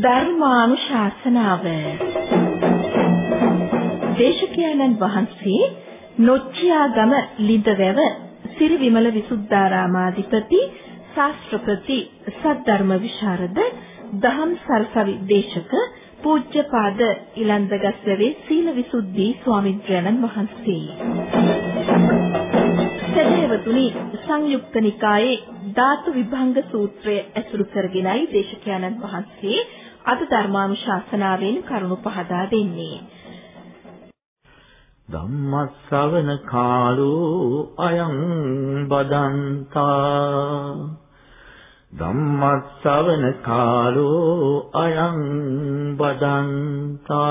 ධර්මානුශාසනාව දේශකයන්න් වහන්සේ නොච්චියාගම ලිඳවැව සිරි විමල විසුද්ධාරාමාධිපති ශාස්ත්‍රපති සද්ධර්ම විශාරද දහම් සරසවි දේශක පූජ්‍යපාද ඉලන්දගස්වැවේ සීලවිසුද්ධි ස්වාමින්ද්‍රයන්න් වහන්සේ. සදේවතුනි සංයුක්ත නිකායේ ධාතු විභංග සූත්‍රය ඇසුරු කරගෙනයි දේශකයන්න් වහන්සේ අද ධර්මානුශාසනාවෙන් කරුණු පහදා දෙන්නේ. ධම්මස්සවන කාලෝ අයං බදන්තා ධම්මස්සවන කාලෝ අයං බදන්තා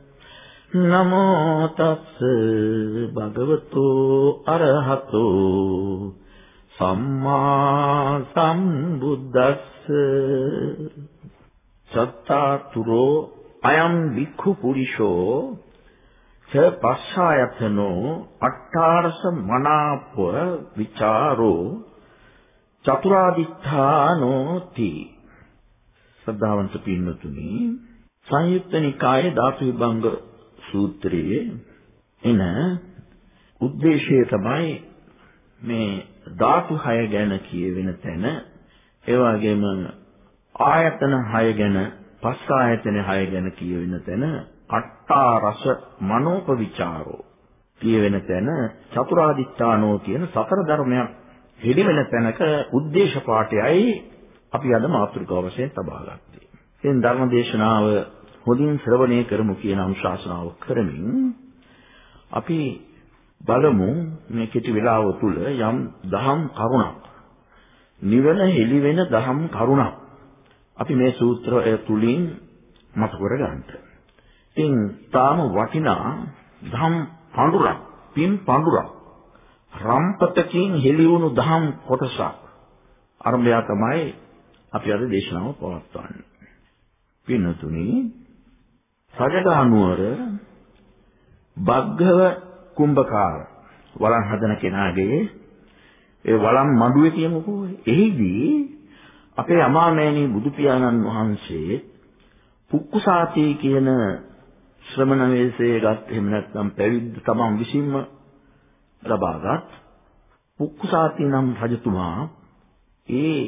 නමෝ තස්ස භගවතු අරහතෝ සම්මා සම්බුද්දස්ස සත්තාතුරෝ අයම් වික්ඛු පුරිෂෝ ච පස්සායතනෝ අට්ඨාරස මනාප විචාරෝ චතුරාදිත්තානෝති සද්ධාවන්ත පින්නතුනි සංයුක්ත නිකායේ ධාතු විභංග සූත්‍රයේ එන ಉದ್ದೇಶය තමයි මේ ධාතු 6 ගැන කියවෙන තැන ඒ වගේම ආයතන 6 ගැන පස් ආයතන 6 ගැන කියවෙන තැන අට්ඨා රස මනෝපවිචාරෝ කියවෙන තැන චතුරාදිත්‍යානෝ කියන සතර ධර්මයක් හෙළිවෙන තැනක ಉದ್ದೇಶ පාඨයයි අපි අද මාතෘකාව වශයෙන් තබා ගත්තේ. ඉතින් ධර්ම දේශනාව හොඳින් ශ්‍රවණය කරමු කියන අනුශාසනාව කරමින් අපි බලමු මේ කෙටි වේලාව තුල යම් දහම් කරුණක් නිවන හෙළි වෙන දහම් කරුණක් අපි මේ සූත්‍රය තුලින් මතු කර ගන්නට. ඉතින් තාම වටිනා දහම් පඳුරක්, පින් පඳුරක් රම්පතකින් හෙළි වුණු දහම් කොටසක් අරඹය තමයි අපි අද දේශනාව පවත්වන්නේ. පින්නතුනි රජගහනුවර බග්ගව කුම්භකාර වළං හදන කෙනාගේ ඒ වළං මඩුවේ කියමුකෝ එහිදී අපේ අමාමෑණී බුදු පියාණන් වහන්සේ පුක්කුසාති කියන ශ්‍රමණ වේශයේගත් එහෙම නැත්නම් පැවිද්ද තමන් විසින්ම ලබාගත් පුක්කුසාති නම් රජතුමා ඒ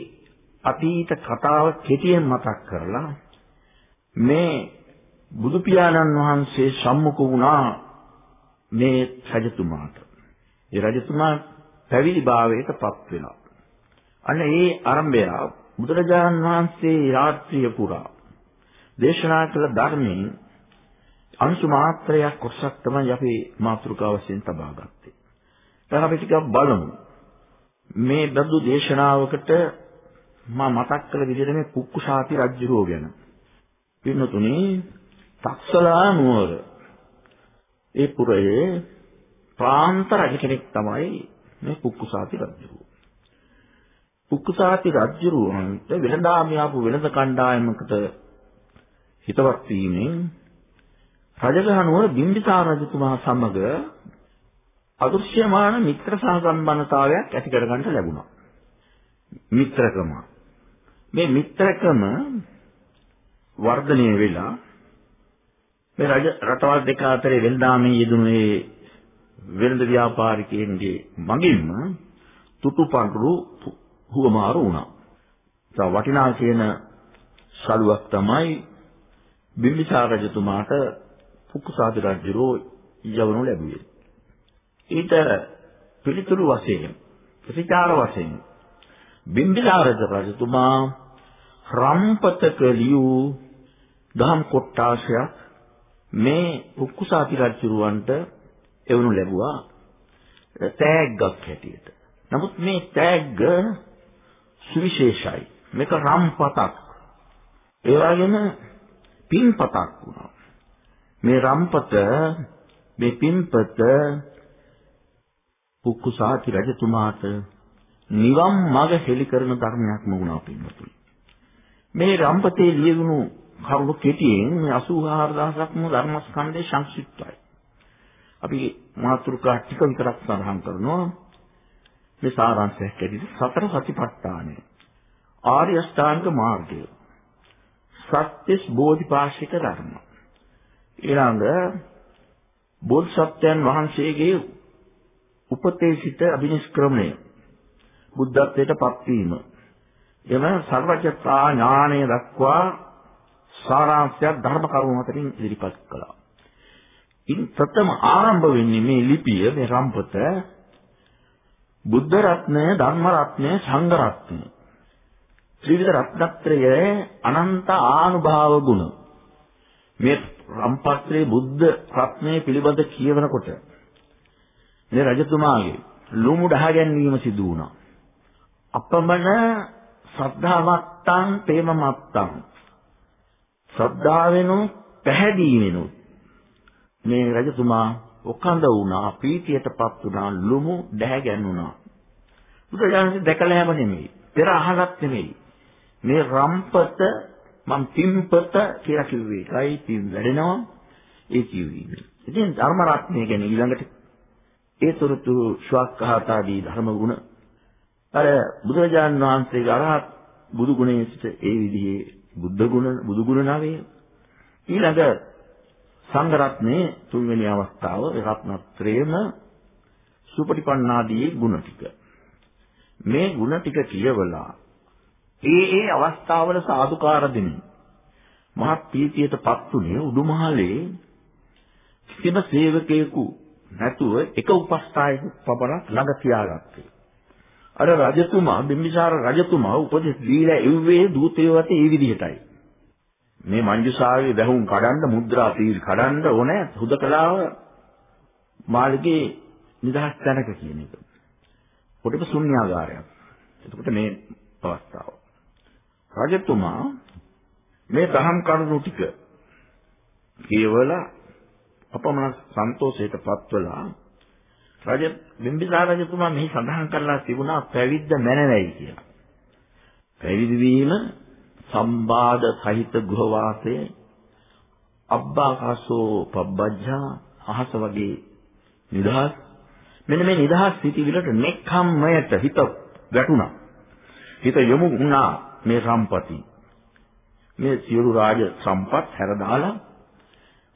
අතීත කතාව කෙටියෙන් මතක් කරලා මේ බුදු පියාණන් වහන්සේ සම්මුඛ වුණා මේ රජතුමාට. ඒ රජතුමා පැවිදි භාවයට පත් වෙනවා. අන්න ඒ ආරම්භය බුදුරජාණන් වහන්සේ රාත්‍රිය පුරා දේශනා කළ ධර්මයෙන් අංශු මාත්‍රයක් කොටසක් තමයි අපි මාතෘකාව වශයෙන් තබා ගත්තේ. දැන් අපි ටිකක් බලමු. මේ බඳු දේශනාවකට මා මතක් කළ විදිහට මේ කුක්කුසාති රජුරෝ ගැන. පින්නතුනේ තක්සලා නුවර ඒ පුරයේ ප්‍රාන්ත රජ කෙනෙක් තමයි මේ කුක්කුසාති රජුරෝ. කුක්කුසාති රජුරෝන්ට වෙනදාම ආපු වෙනද කණ්ඩායමකට හිතවත් වීමෙන් රජගහනුවර බිම්බිසාර රජතුමා සමග අදෘශ්‍යමාන මිත්‍ර සහසම්බන්ධතාවයක් ඇති කරගන්න ලැබුණා. මිත්‍රකම. මේ මිත්‍රකම වර්ධනය වෙලා මේ රජ රටවල් දෙක අතරේ වෙනදාමේ යෙදුණු ඒ වෙළඳ ව්‍යාපාරිකයන්ගේ මගින්ම තුටුපඬුරු හුවමාරු වුණා. ඒ වටිනා කියන සලුවක් තමයි බිම්බිසාර රජතුමාට පුක්කුසාද රජුරෝ යවනු ලැබුවේ. ඊට පිළිතුරු වශයෙන් ප්‍රතිචාර වශයෙන් බිම්බිසාර රජතුමා රම්පතක ලියූ දහම් කොට්ටාශයක් මේ පුක්කුසාති රජුරවන්ට එවනු ලැබුවා තෑග්ගක් හැටියට. නමුත් මේ තෑග්ග සුවිශේෂයි. මේක රම්පතක්. ඒ වගේම පින්පතක් වුණා. මේ රම්පත මේ පින්පත පුක්කුසාති රජතුමාට නිවන් මඟ හෙළි කරන ධර්මයක්ම වුණා පින්වතුනි. මේ රම්පතේ ලියවුණු කරුණු කෙටියෙන් මේ 84000ක්ම ධර්මස්කන්ධේ සංක්ෂිප්තයි. අපි මාතෘකා ටික විතරක් සඳහන් කරනවා. මේ සාරාංශයක් ඇටියට සතර සතිපට්ඨානය. ආර්ය අෂ්ටාංග මාර්ගය. සත්‍යස් බෝධිපාශික ධර්ම. ඊළඟ බෝධිසත්වයන් වහන්සේගේ උපතේ සිට අභිනිෂ්ක්‍රමණය බුද්ධත්වයට පත්වීම එම සර්වඥතා ඥානය දක්වා සාරාංශයක් ධර්ම කරුණු හතරින් ඉදිරිපත් කළා. ඉන් ප්‍රථම ආරම්භ වෙන්නේ මේ ලිපිය මේ රම්පත. බුද්ධ රත්නය ධර්ම රත්නය සංඝ රත්නය. ත්‍රිවිධ රත්නත්‍රයේ අනන්ත ආනුභාව ගුණ. මේ රම්පත්‍රයේ බුද්ධ රත්නය පිළිබඳ කියවනකොට මේ රජතුමාගේ ලුමු දහ ගැනීම සිදු වුණා. අපමණ ශ්‍රද්ධාවත්තං ප්‍රේමමත්තං ශ්‍රද්ධාවෙනු පැහැදීමෙනු මේ රජතුමා ඔකඳ වුණා පීතියටපත් වුණා ලුමු දැහැ ගැන්ුණා බුදුරජාණන් දැකලා හැම නෙමෙයි පෙර අහලත් නෙමෙයි. මේ රම්පත මම පිම්පත කියලා කිව්වේ. ඒකයි පිම් වැඩෙනවා ඒ කිව්වේ ඉතින් ධර්ම රත්නය ගැන ඊළඟට ඒ තොරතුරු ශ්වාක්ඛාතාදී ධර්ම ගුණ. අර බුදුරජාන් වහන්සේගේ අරහත් බුදු ගුණයේ සිට ඒ විදිහේ බුද්ධ ගුණ බුදු ගුණ නාවේ ඊළඟ සංඝ රත්නයේ තුන්වෙනි අවස්ථාව රත්නත්‍රයම සුපටිපන්නාදී ගුණ ටික. මේ ගුණ ටික කියවලා ඒ ඒ අවස්ථාවල සාදුකාර දෙමින් මහත් පීතියටපත් උනේ උඩුමහලේ කිසිම සේවකයෙකු නැතුව එක උපස්ථායක පබරක් ළඟ තියාගත්තේ. අර රජතුමා බිම්බිසාර රජතුමා උපදෙස් දීලා එව්වේ දූතයෝ වතේ ඒ විදිහටයි. මේ මංජුසාවේ වැහුම් කඩන්න මුද්‍රා තීල් කඩන්න ඕනේ හුදකලාව මාළිගේ නිදහස් තැනක කියන එක. කොටක ශුන්‍යාගාරයක්. එතකොට මේ අවස්ථාව. රජතුමා මේ දහම් කරුණු ටික කියවලා අපමණ සන්තෝෂයටපත් වෙලා රජ බිම්බිසාර රජතුමා මෙහි සඳහන් කරලා තිබුණා පැවිද්ද මැනවයි කියලා. පැවිදි වීම සම්බාධ සහිත ගෘහවාසය අබ්බාකාසෝ පබ්බජ්ජා අහස වගේ නිදහස් මෙන්න මේ නිදහස් සිටිවිලට නෙක්ඛම්මයට හිත වැටුණා. හිත යොමු වුණා මේ සම්පති. මේ සියලු රාජ සම්පත් හැර දාලා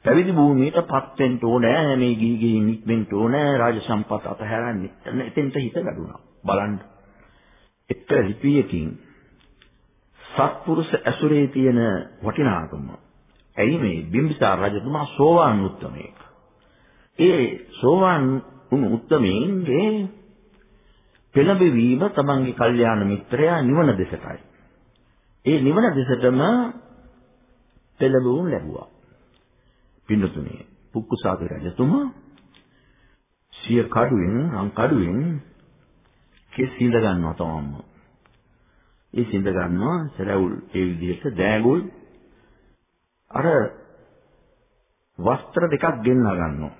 පැවිදි භූමියටපත් වෙන්න ඕනේ මේ ගිහි ගිහි නික්මෙන්න ඕනේ රාජ සම්පත අතහැරන්නේ එතෙන්ට හිත ගඩුණා බලන්න. එක ලිපියකින් සත්පුරුෂ ඇසුරේ තියෙන වටිනාකම. ඇයි මේ බිම්බිසාර රජතුමා සෝවාන් උත්තමයෙක්? ඒ සෝවාන් වුණු උත්තමයින්ගේ පෙළඹවීම තමන්ගේ කල්යාණ මිත්‍රයා නිවන දෙසටයි. ඒ නිවන දෙසටම පෙළඹුම් ලැබුවා. පින්නතුනේ පුක්කුසාද රජතුමා සිය කඩුවෙන් අං කඩුවෙන් කෙස් සිඳ ගන්නවා තමම. ඒ සිඳ ගන්නවා සරවුල් ඒ විදිහට දෑගුල් අර වස්ත්‍ර දෙකක් ගෙන්න ගන්නවා.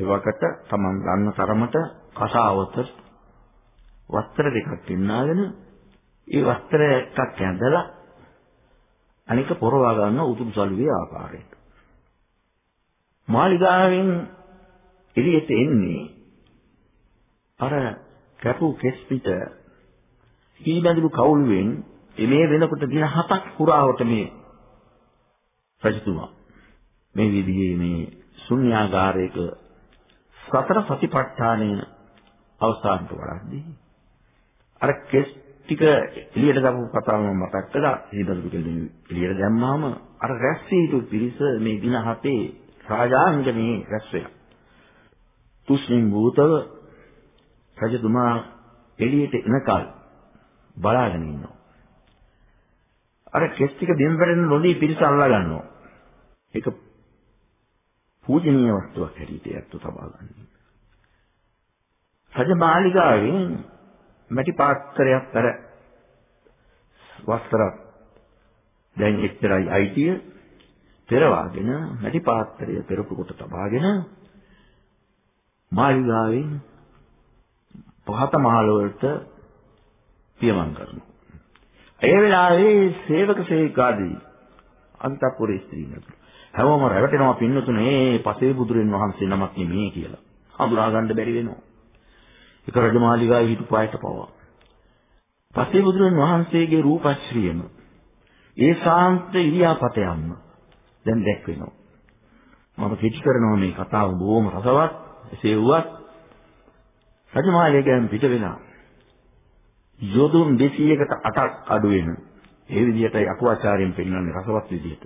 ඒවකට තමන් ගන්න තරමට කසාවත වස්ත්‍ර දෙකක් ගෙන්නාගෙන ඒ වස්ත්‍ර එකක් ඇඳලා අනික පොරවා ගන්න උතුම් සල්ුවේ ආකාරයට. මාලිගාවෙන් එළියට එන්නේ අර කැපු කෙස් පිට කීබඳු කවුළුවෙන් මේ වෙනකොට දින හතක් පුරාවට මේ රජතුමා මේ විදිහේ මේ ශුන්‍යාගාරයක සතර සතිපට්ඨානය අවස්ථාන්ට වඩද්දී අර කෙස් ටික එළියට දාපු කතාව මම මතක් කළා. ඊබඳු කෙලින් එළියට දැම්මාම අර රැස් වී පිරිස මේ දින හතේ රාජාංගනේ රැස් වෙනවා. තුස්ලින් භූතව රජතුමා එළියට එනකල් බලාගෙන ඉන්නවා. අර කෙස් ටික බිම්බරෙන් නොදී පිරිස අල්ලා ගන්නවා. ඒක පූජනීය වස්තුවක් හැටියට යත්තු තබා ගන්න. රජමාලිගාවෙන් මැටි පාත්‍රයක් අර වස්ත්‍රයක් දැන් එක්තරයි අයිතිය පෙරවාගෙන මැටි පාත්‍රය පෙරපු කොට තබාගෙන මාළිගාවෙන් පහත මහල වලට පියමන් කරනවා. ඒ වෙලාවේ සේවක සේවිකාදී අන්තපුරේ ස්ත්‍රීන් හැමෝම රැවටෙනවා පින්නතුනේ පසේ බුදුරන් වහන්සේ නමක් නෙමේ කියලා. හඳුනා ගන්න බැරි වෙනවා. ඒක රජමාලිගාවේ හිටපු අයට පවා. පසේ බුදුරන් වහන්සේගේ රූපශ්‍රියම ඒ ශාන්ත ඉරියාපතයන්ම දැන් දැක් වෙනවා. මම කිච් කරනවා මේ කතාව බොහොම රසවත් එසේ වුවත් රජමාලිගයෙන් පිට වෙලා යොදුන් 200කට 8ක් අඩු වෙන ඒ විදිහටයි අකුවාචාර්යන් පෙන්වන්නේ රසවත් විදිහට.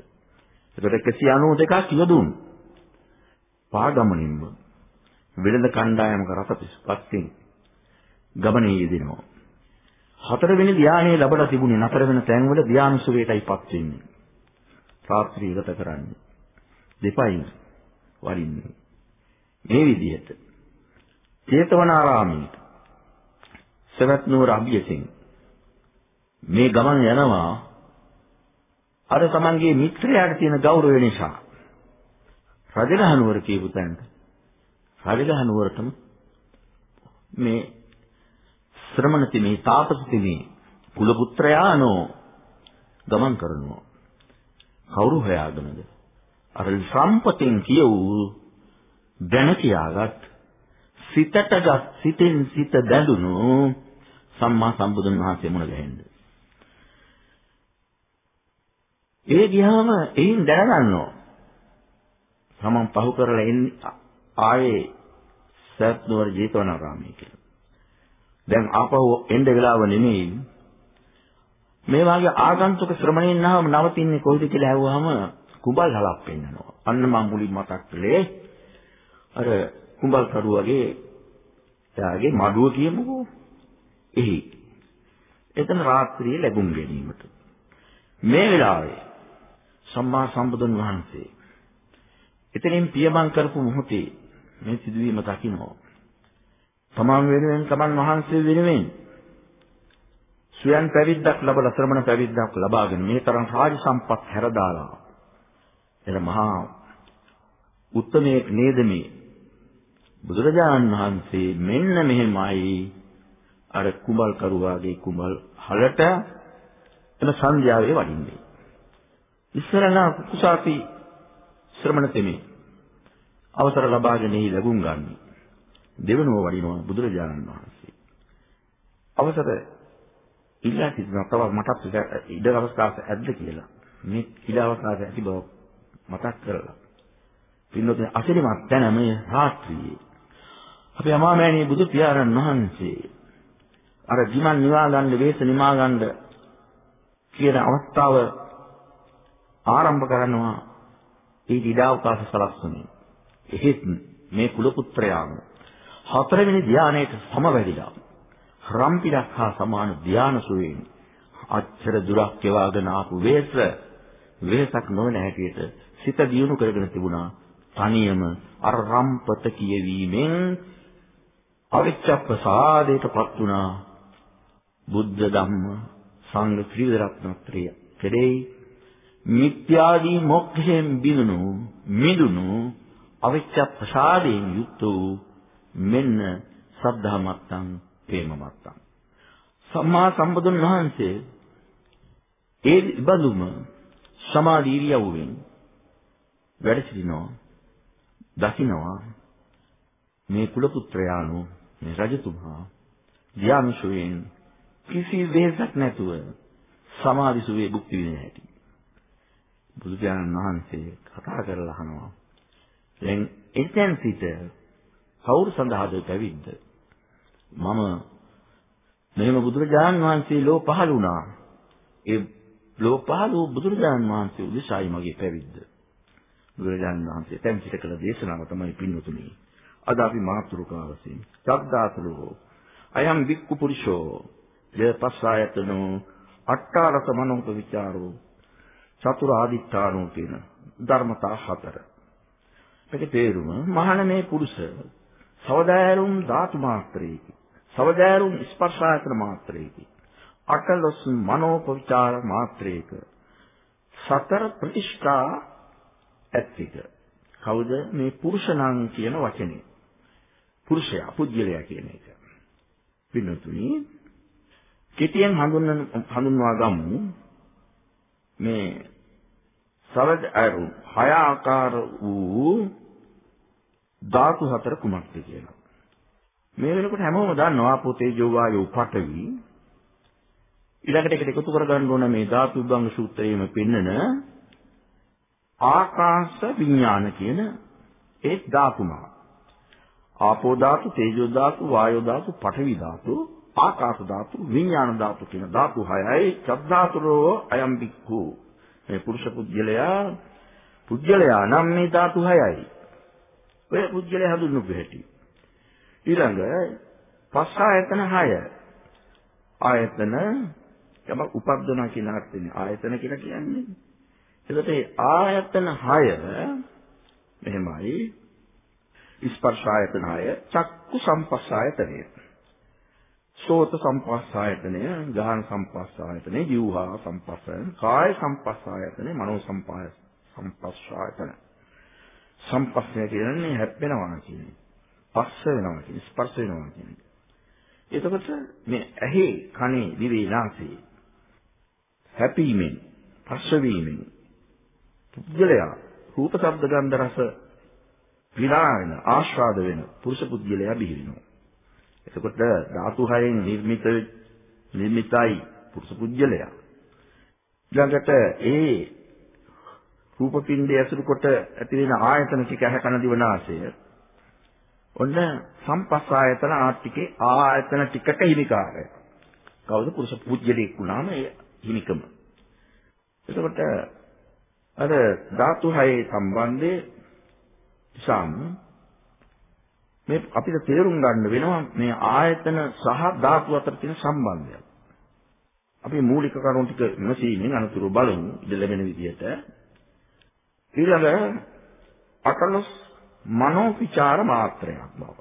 ඒකට 192ක් යොදුන් පාගමනින්ම වෙළඳ කණ්ඩායමක රස 35න් ගමනේ යෙදෙනවා. හතරවෙනි ධානයේ ලැබලා තිබුණේ නතර වෙන තැන්වල ධානසුවේටයිපත් වෙන්නේ. රාත්‍රී ගත කරන්නේ. දෙපයින් වරින්නේ. මේ විදිහට චේතවනාරාමයේ සවැත් නුවර අභියසින් මේ ගමන යනවා අර තමන්ගේ මිත්‍රයාට තියෙන ගෞරවය නිසා රජගහ නුවර කියපු තැනට රජගහ නුවරටම මේ ශ්‍රමණ තිමේ තාපස තිමේ කුල පුත්‍රයානෝ ගමන් කරනවා කවුරු හොයාගෙනද අර සම්පතෙන් කියවූ දැන කියාගත් සිතටගත් සිතෙන් සිත බැඳුණු සම්මා සම්බුදුන් වහන්සේ මුණ ගැහෙන්නේ ඒ ගියාම එයින් දැනගන්නවා. තමන් පහු කරලා එන්නේ ආයේ සත්නවර ජීතවනාරාමයේ කියලා. දැන් ආපහු එන්න වෙලාව නෙමෙයි. මේ වාගේ ආගන්තුක ශ්‍රමණයන් ආවම නවතින්නේ කොයිද කියලා ඇහුවාම කුඹල් හලක් පෙන්නනවා. අන්න මම මුලින් මතක් කළේ අර කුඹල් කරුවගේ එයාගේ මඩුව කියමුකෝ. එහි. එතන රාත්‍රියේ ලැබුම් ගැනීමට. මේ වෙලාවේ සම්මා සම්බුදුන් වහන්සේ එතනින් පියමන් කරපු මොහොතේ මේ සිදුවීම දකින්නවා. තමන් වෙනුවෙන් තමන් වහන්සේ වෙනුවෙන් ස්වයන් පැවිද්දක් ලැබලා ශ්‍රමණ පැවිද්දක් ලබාගෙන මේ තරම් රාජ සම්පත් හැරදාලා. එන මහා උත්තමයේ නේද මේ? බුදුරජාණන් වහන්සේ මෙන්න මෙහෙමයි. අර කුඹල් කරුවාගේ කුඹල් හලට එන සංධ්‍යාවේ වඩින්නේ. ඉස්සරලා කුසාපි ශ්‍රමණ තෙමේ. අවසර ලබාගෙන එහි ලැබුම් ගන්න. දෙවනුව වඩිනවා බුදුරජාණන් වහන්සේ. අවසර ඉල්ලා සිටිනවා තව මටත් ඉඩ අවස්ථාවක් ඇද්ද කියලා. මේ ඉඩ අවස්ථාවක් ඇති බව මතක් කරලා. පින්නොතේ අසිරිමත් තැන මේ රාත්‍රියේ අපි අමාමෑණී බුදු පියාණන් වහන්සේ අර විමන් නිවා ගන්න වේස නිමා ගන්න කියන අවස්ථාව ආරම්භ කරනවා ඒ ඉඩාවකාශ සලස්වමින්. එහෙත් මේ කුල පුත්‍රයාම හතරවෙනි ධානයට සමවැදිලා රම්පිරක් හා සමාන ධාන සුවේන් අච්චර දුරක් යවාගෙන ආපු වේස වේසක් නොවන හැටියට සිත දියුණු කරගෙන තිබුණා. තනියම අර රම්පත කියවීමෙන් අවිච්ඡප්පසාදයටපත් වුණා. බුද්ධ ධම්ම සංඝ ත්‍රිවිධ කෙරෙහි මිත්‍යාදී මොක්ඛයෙන් බිඳුණු මිදුණු අවිච්ඡ ප්‍රසාදයෙන් යුක්ත වූ මෙන්න සද්ධා මත්තං ප්‍රේම මත්තං සම්මා සම්බුදුන් වහන්සේ ඒ බඳුම සමාධි ඉරියව්වෙන් වැඩ සිටිනවා දකින්නවා මේ කුල පුත්‍රයාණෝ මේ රජතුමා ධ්‍යානශෝයෙන් කිසි වෙහසක් නැතුව සමාධි සුවේ භුක්ති විඳින හැටි බුදු පියාණන් වහන්සේ කතා කරලා අහනවා. දැන් එතෙන් සිට කවුරු සඳහාද පැවිද්ද? මම මෙහෙම බුදුරජාණන් වහන්සේ ලෝ පහළ වුණා. ඒ ලෝ පහළ වූ බුදුරජාණන් වහන්සේ උදෙසායි මගේ පැවිද්ද. බුදුරජාණන් වහන්සේ තැන් සිට කළ දේශනාව තමයි පින්වතුනි. අද අපි මාතෘකාවසින් සබ්දාසලෝ අයම් වික්කු පුරුෂෝ දෙපස්සායතනෝ අට්ඨාරස මනෝප විචාරෝ චතුරාදිත්‍යානෝ කියන ධර්මතා හතර. මේකේ තේරුම මහාන මේ පුරුෂ සවදායරුම් ධාතු මාත්‍රයේකි. සවදායරුම් ස්පර්ශායතන මාත්‍රයේකි. අටලොස් මනෝපවිචාර මාත්‍රයේක. සතර ප්‍රතිෂ්ඨා ඇත්තික. කවුද මේ පුරුෂණං කියන වචනේ? පුරුෂයා, පුජ්‍යලයා කියන එක. පින්නතුනි කෙටියෙන් හඳුන්වන හඳුන්වා ගමු මේ සවද අරු හය ආකාර වූ ධාතු හතර කුමක්ද කියලා. මේ වෙනකොට හැමෝම දන්නවා පොතේ ජෝවායෝ පඨවි ඊළඟට එකට එකතු කරගන්න ඕන මේ ධාතු විභංග සූත්‍රයේම පෙන්නන ආකාශ විඥාන කියන ඒ ධාතුමා. ආපෝ ධාතු, තේජෝ ධාතු, වායෝ ධාතු, පඨවි ධාතු, ආකාශ ධාතු, විඥාන ධාතු කියන ධාතු හයයි චද්දාතුරෝ අයම් බික්ඛු. මේ පුරුෂ පුජ්‍යලයා පුජ්‍යලයා නම් මේ ධාතු හයයි. ඔය පුජ්‍යලයා හඳුන්වපු හැටි. ඊළඟ පස් ආයතන හය. ආයතන යමක් උපද්දනවා කියන අර්ථයෙන් ආයතන කියලා කියන්නේ. එතකොට මේ ආයතන 6 මෙහෙමයි ස්පර්ශ ආයතන 6 චක්කු සම්පස්ස ආයතනය. සෝත සම්පස්ස ආයතනය, ගාහන සම්පස්ස ආයතනය, ජීවහා සම්පස්ස, කාය සම්පස්ස ආයතනය, මනෝ සම්පස්ස සම්පස්ස ආයතන. සම්පස්සය කියන්නේ හැප්පෙනවා කියන්නේ. පස්ස වෙනවා කියන්නේ ස්පර්ශ වෙනවා කියන්නේ. එතකොට මේ ඇහි කනේ දිවේ නාසයේ හැපීමෙන් පස්ස වීමෙන් පුද්ගලයා රූප ශබ්ද ගන්ධ රස විලායන ආස්වාද වෙන පුරුෂ පුද්ගලයා බිහි වෙනවා. එතකොට ධාතු හයෙන් නිර්මිත නිර්මිතයි පුරුෂ පුද්ගලයා. ඊළඟට ඒ රූප පින්ඩය ඇසුරු කොට ඇති වෙන ආයතන ටික ඇහැ කන දිව නාසය ඔන්න සම්පස් ආයතන ආර්ථිකේ ආයතන ටිකට හිමිකාරය. කවුද පුරුෂ පුජ්‍යලෙක් වුණාම ඒ හිමිකම. එතකොට අර ධාතු හයේ සම්බන්ධයේ සම් මේ අපිට තේරුම් ගන්න වෙනවා මේ ආයතන සහ ධාතු අතර තියෙන සම්බන්ධය. අපි මූලික කරුණු ටික විමසීමෙන් අනුතුරු බලමු ඉඳ ලැබෙන විදිහට. ඊළඟ අකලස් මනෝ විචාර මාත්‍රයක් බව.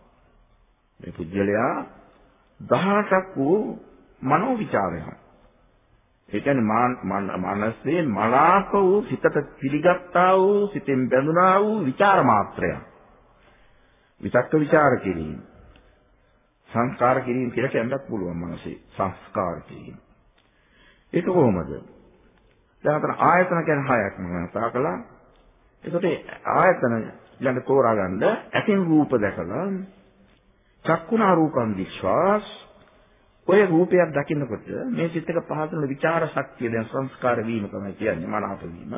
මේ පුජ්‍යලයා 18ක් වූ මනෝ විචාරයක්. ඒ කියන්නේ මානසයෙන් මලාප වූ සිතට පිළිගත්තා වූ සිතෙන් බැඳුනා වූ විචාර මාත්‍රයක්. විතක්ක විචාර කිරීම. සංස්කාර කිරීම කියලා කියන්නත් පුළුවන් මනසේ. සංස්කාර කිරීම. ඒක කොහොමද? දැන් අතන ආයතන කියන්නේ හයක් මම කතා කළා. ඒකට ආයතන ඊළඟ තෝරාගන්න ඇතින් රූප දැකලා චක්කුණා රූපං විශ්වාස ඔය රූපයක් දකින්නකොට මේ සිත් එක පහසුන විචාර ශක්තිය දැන් සංස්කාර වීම තමයි කියන්නේ මනාප වීම.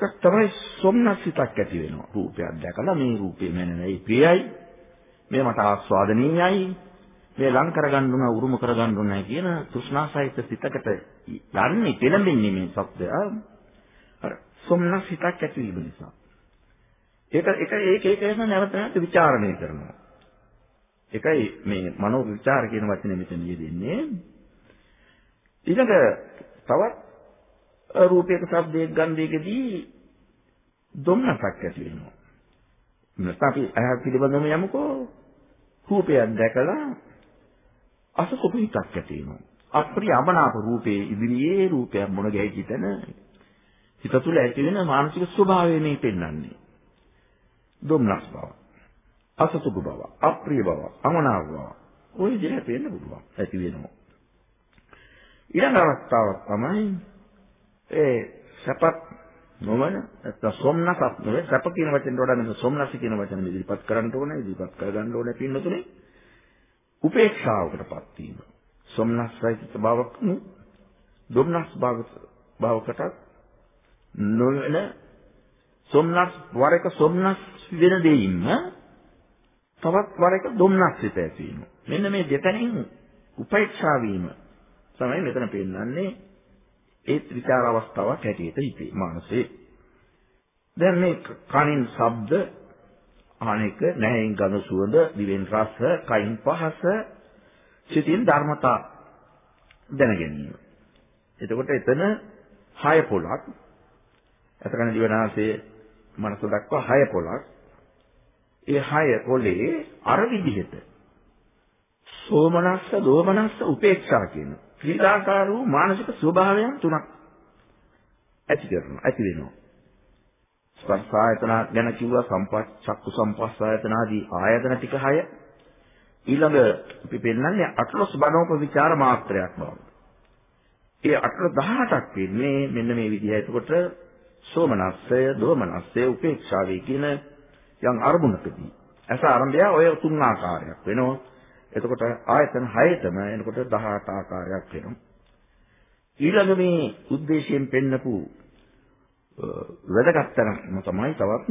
ඒක තමයි සොම්නසිතක් ඇති වෙනවා. රූපයක් දැකලා මේ රූපේ මනනයි ප්‍රියයි. මේ මට ආස්වාදනීයයි. මේ ලං කරගන්න උන උරුම කරගන්න උන කියන තෘෂ්ණාසහිත සිතකට යන්නේ පෙළඹෙන්නේ මේ සත්‍යය. අර සොම්නසිතක් ඇති වීම නිසා. ඒක ඒක ඒක ඒක නැවත නැවත ਵਿਚාරණය කරනවා. එකයි මේ මනෝ විචාර කියන වචනේ මෙතන යෙදෙන්නේ. ඊළඟ තවත් රූපයක ශබ්දයක ගන්ධයකදී දුම්නසක් ඇති වෙනවා. නැත්නම් අපි අය පිළිබඳව යමුකෝ රූපයක් දැකලා අසුබ හිතක් ඇති වෙනවා. අප්‍රිය අමනාප රූපේ ඉදිරියේ රූපයක් මොන ගැහිච්ච තැන හිත තුළ ඇති වෙන මානසික ස්වභාවය මේ පෙන්වන්නේ. දුම්නස් බව. අසතුටු බව, අප්‍රිය බව, අමනාප බව. ওই විදිහට පේන්න පුළුවන්. ඇති වෙනවා. ඊළඟ අවස්ථාවක් තමයි ඒ සැපත් නොවන නැත්නම් සොම්නසක් නෙවෙයි සැප කියන වචෙන්ට වඩා මෙන්න සොම්නස කියන වචන ඉදිරිපත් කරන්න ඕනේ ඉදිරිපත් කරගන්න ඕනේ පින්නතුනේ උපේක්ෂාවකටපත් වීම සොම්නස් සහිත බවක් දුම්නස් භාවකට නොවන සොම්නස් වරක සොම්නස් වෙන දෙයින්ම තවත් වරක දුම්නස් සිත ඇති වීම. මෙන්න මේ දෙතනින් උපේක්ෂා වීම තමයි මෙතන පෙන්වන්නේ ඒ විචාර අවස්ථාවක් හැටියට හිතේ මානසේ. දැන් මේ කනින් ශබ්ද අනේක නැහෙන් ගඳ සුවඳ දිවෙන් රස කයින් පහස සිතින් ධර්මතා දැන ගැනීම. එතකොට එතන හය පොලක් එතකන දිවනාසයේ මනස දක්වා හය පොලක් ඒ හය පොලේ අර විදිහට සෝමනස්ස දෝමනස්ස උපේක්ෂා කියන ක්‍රීඩාකාර වූ මානසික ස්වභාවයන් තුනක් ඇති කරනවා ඇති වෙනවා ස්පර්ශ ආයතන ගැන කිව්වා සම්පත් චක්කු සම්පස්ස ආයතන ආදී ආයතන ටික හය ඊළඟ අපි පෙන්නන්නේ අටලොස් බණෝප ਵਿਚාර මාත්‍රයක් බව. ඒ අටලොස් 18ක් වෙන්නේ මෙන්න මේ විදිහ. එතකොට සෝමනස්සය, දෝමනස්සය, උපේක්ෂාවයි කියන යම් අරමුණකදී. ඇස ආරම්භය ඔය තුන් ආකාරයක් වෙනවා. එතකොට ආයතන 6ටම එනකොට 18 ආකාරයක් වෙනවා. ඊළඟ මේ ಉದ್ದೇಶයෙන් පෙන්නපු වැදගත් තැනම තමයි තවත්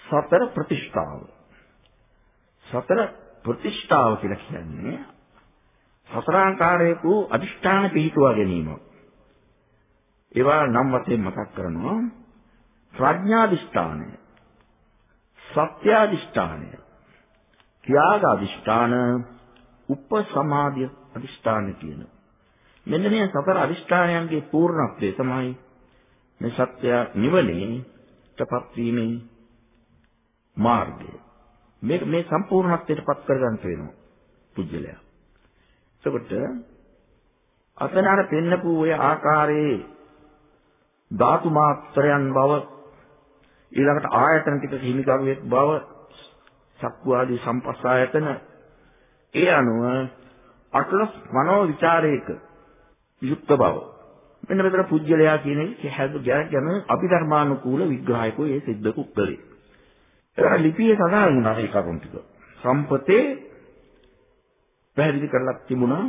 සතර ප්‍රතිෂ්ඨාව. සතර ප්‍රතිෂ්ඨාව කියලා කියන්නේ සතරාංකාරයක අදිෂ්ඨාන පිහිටුවා ගැනීමක්. ඒවා නම් වශයෙන් මතක් කරනවා ප්‍රඥාදිෂ්ඨානය, සත්‍යාදිෂ්ඨානය, ත්‍යාගාදිෂ්ඨාන, උපසමාධි අදිෂ්ඨාන කියන. මෙන්න මේ සතර අදිෂ්ඨානයන්ගේ පූර්ණත්වය තමයි මේ සත්‍ය නිවනේටපත් වීමේ මාර්ගය. මේක මේ සම්පූර්ණත්වයටපත් කරගන්න වෙනවා පුජ්‍යලයා. එතකොට අතන අර පෙන්නපු ඔය ආකාරයේ ධාතු මාත්‍රයන් බව ඊළඟට ආයතන ටික හිමිකරුවෙක් බව චක්කු ආදී සම්පස්සායතන ඒ අනුව අටලස් මනෝ විචාරයක යුක්ත බව මෙන්න මෙතන පුජ්‍යලයා කියන එක හැදු ගැන අභිධර්මානුකූල විග්‍රහයකෝ ඒ සිද්ධ කුක්කලේ. ඒක ලිපියේ සඳහන් වුණා ඒ කරුණ ටික. සම්පතේ පැහැදිලි කරලා තිබුණා.